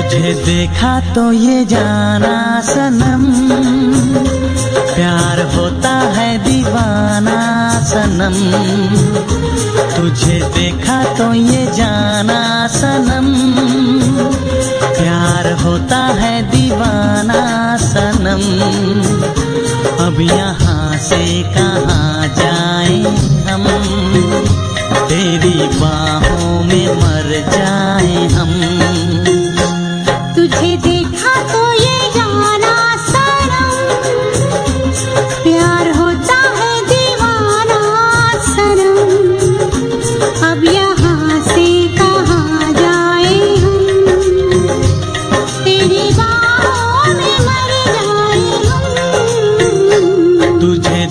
तुझे देखा तो ये जाना सनम। प्यार होता है दीवाना सनम। तुझे देखा तो ये जाना सनम। प्यार होता है दीवाना सनम। अब यहाँ से कहाँ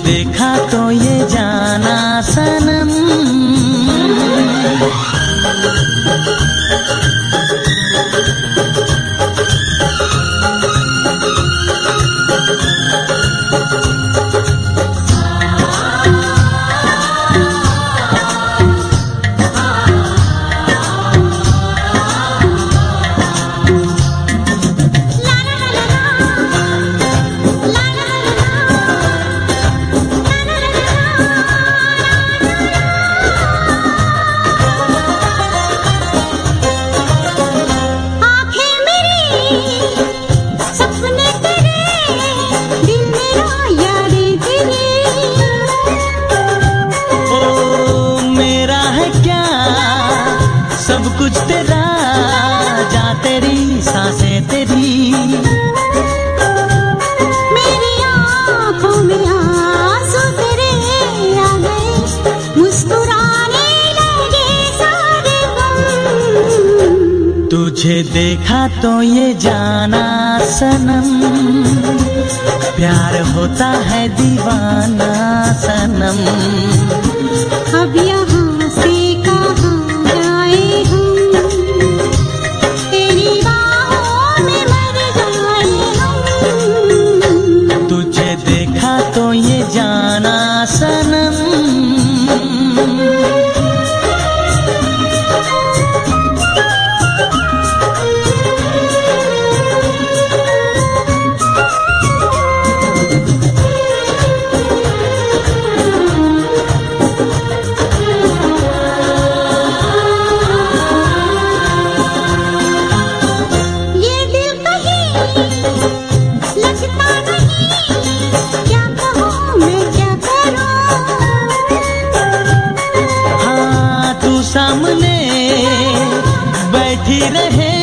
देखा सब कुछ तेरा जा तेरी साँसें तेरी। मेरी आँखों में आँसू तेरे आ गए मुस्कुराने लगे सारे तुझे देखा तो ये जाना सनम प्यार होता है दीवाना सनम। अब सामने बैठी रहे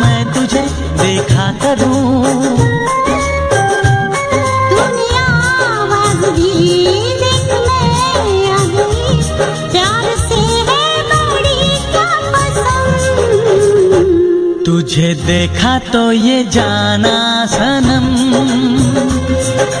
मैं तुझे देखा करूँ। दुनिया प्यार से है तुझे देखा तो ये जाना सनम।